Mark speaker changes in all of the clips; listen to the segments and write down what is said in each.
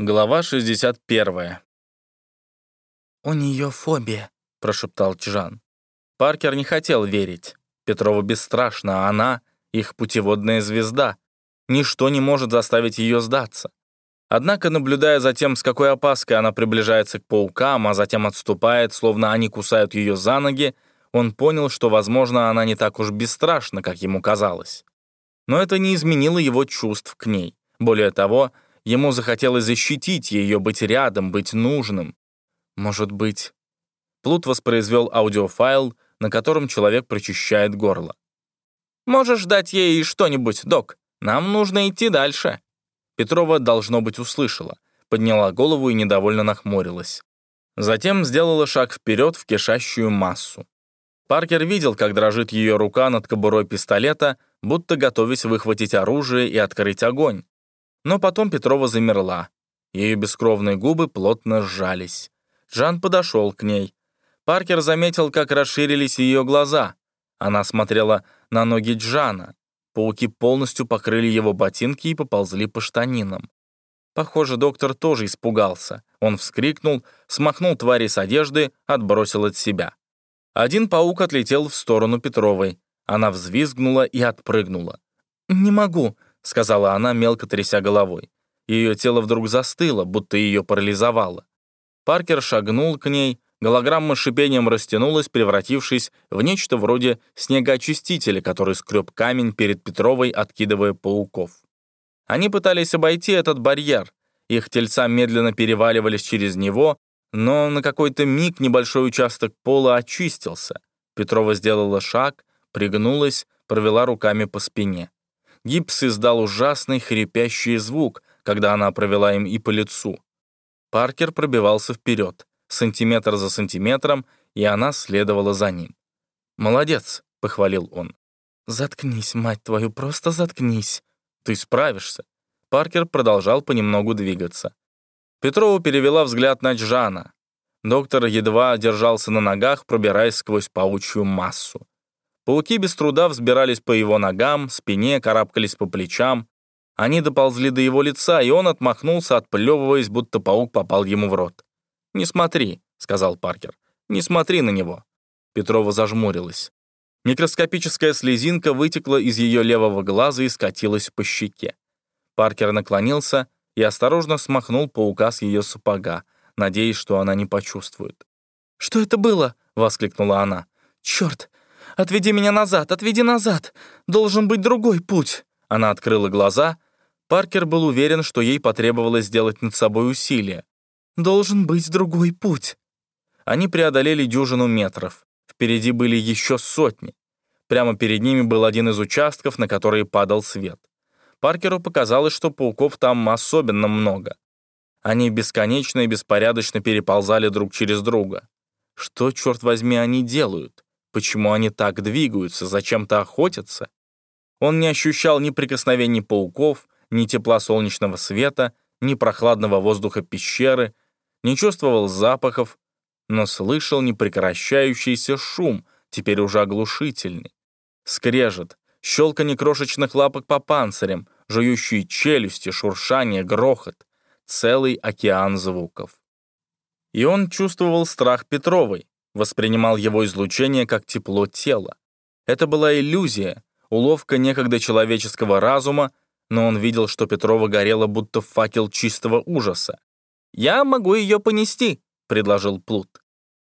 Speaker 1: Глава 61.
Speaker 2: «У нее фобия», — прошептал Чжан.
Speaker 1: Паркер не хотел верить. Петрова бесстрашна, а она — их путеводная звезда. Ничто не может заставить ее сдаться. Однако, наблюдая за тем, с какой опаской она приближается к паукам, а затем отступает, словно они кусают ее за ноги, он понял, что, возможно, она не так уж бесстрашна, как ему казалось. Но это не изменило его чувств к ней. Более того, ему захотелось защитить ее, быть рядом, быть нужным. Может быть... Плут воспроизвел аудиофайл, на котором человек прочищает горло. «Можешь дать ей что-нибудь, док? Нам нужно идти дальше». Петрова, должно быть, услышала, подняла голову и недовольно нахмурилась. Затем сделала шаг вперед в кишащую массу. Паркер видел, как дрожит ее рука над кобурой пистолета, будто готовясь выхватить оружие и открыть огонь. Но потом Петрова замерла. Ее бескровные губы плотно сжались. Жан подошел к ней. Паркер заметил, как расширились ее глаза. Она смотрела на ноги Джана. Пауки полностью покрыли его ботинки и поползли по штанинам. Похоже, доктор тоже испугался. Он вскрикнул, смахнул твари с одежды, отбросил от себя. Один паук отлетел в сторону Петровой. Она взвизгнула и отпрыгнула. «Не могу», — сказала она, мелко тряся головой. Ее тело вдруг застыло, будто ее парализовало. Паркер шагнул к ней, голограмма шипением растянулась, превратившись в нечто вроде снегоочистителя, который скреб камень перед Петровой, откидывая пауков. Они пытались обойти этот барьер. Их тельца медленно переваливались через него, но на какой-то миг небольшой участок пола очистился. Петрова сделала шаг, пригнулась, провела руками по спине. Гипс издал ужасный хрипящий звук, когда она провела им и по лицу. Паркер пробивался вперед, сантиметр за сантиметром, и она следовала за ним. «Молодец», — похвалил он.
Speaker 2: «Заткнись, мать твою, просто заткнись.
Speaker 1: Ты справишься». Паркер продолжал понемногу двигаться. Петрова перевела взгляд на Джана. Доктор едва держался на ногах, пробираясь сквозь паучью массу. Пауки без труда взбирались по его ногам, спине, карабкались по плечам. Они доползли до его лица, и он отмахнулся, отплевываясь, будто паук попал ему в рот. «Не смотри», — сказал Паркер. «Не смотри на него». Петрова зажмурилась. Микроскопическая слезинка вытекла из ее левого глаза и скатилась по щеке. Паркер наклонился и осторожно смахнул паука с ее сапога, надеясь, что она не почувствует.
Speaker 2: «Что это было?» — воскликнула она. «Черт, Отведи меня назад, отведи назад! Должен быть другой путь!»
Speaker 1: Она открыла глаза. Паркер был уверен, что ей потребовалось сделать над собой усилие.
Speaker 2: «Должен быть другой путь!»
Speaker 1: Они преодолели дюжину метров. Впереди были еще сотни. Прямо перед ними был один из участков, на который падал свет. Паркеру показалось, что пауков там особенно много. Они бесконечно и беспорядочно переползали друг через друга. Что, черт возьми, они делают? Почему они так двигаются, зачем-то охотятся? Он не ощущал ни прикосновений пауков, ни тепла солнечного света, ни прохладного воздуха пещеры, не чувствовал запахов, но слышал непрекращающийся шум, теперь уже оглушительный. Скрежет, щелканье крошечных лапок по панцирям, жующие челюсти, шуршание, грохот. Целый океан звуков. И он чувствовал страх Петровой, воспринимал его излучение как тепло тела. Это была иллюзия, уловка некогда человеческого разума, но он видел, что Петрова горела будто факел чистого ужаса. «Я могу ее понести», — предложил Плут.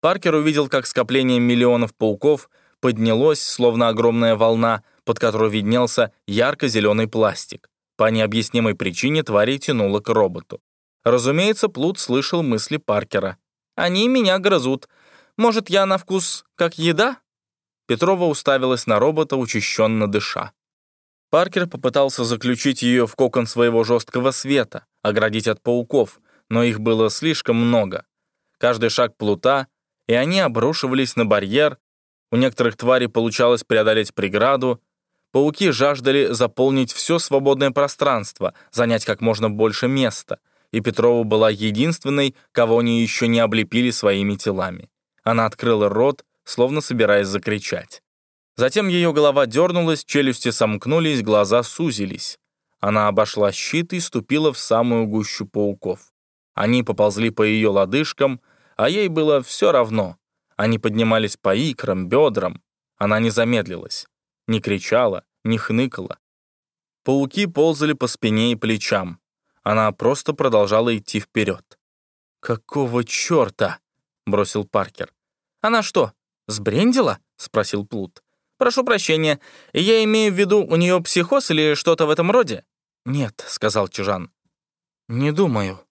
Speaker 1: Паркер увидел, как скопление миллионов пауков поднялось, словно огромная волна, под которой виднелся ярко-зеленый пластик. По необъяснимой причине твари тянуло к роботу. Разумеется, Плут слышал мысли Паркера. «Они меня грызут. Может, я на вкус как еда?» Петрова уставилась на робота, учащенно дыша. Паркер попытался заключить ее в кокон своего жесткого света, оградить от пауков, но их было слишком много. Каждый шаг плута, и они обрушивались на барьер. У некоторых тварей получалось преодолеть преграду. Пауки жаждали заполнить все свободное пространство, занять как можно больше места, и Петрова была единственной, кого они еще не облепили своими телами. Она открыла рот, словно собираясь закричать. Затем ее голова дернулась, челюсти сомкнулись, глаза сузились. Она обошла щит и ступила в самую гущу пауков. Они поползли по ее лодыжкам, а ей было все равно. Они поднимались по икрам, бедрам. Она не замедлилась, не кричала, не хныкала. Пауки ползали по спине и плечам. Она просто продолжала идти вперед. «Какого черта?» — бросил Паркер.
Speaker 2: «Она что, сбрендила?» — спросил Плут. «Прошу прощения, я имею в виду, у нее психоз или что-то в этом роде?»
Speaker 1: «Нет», — сказал Чижан. «Не думаю».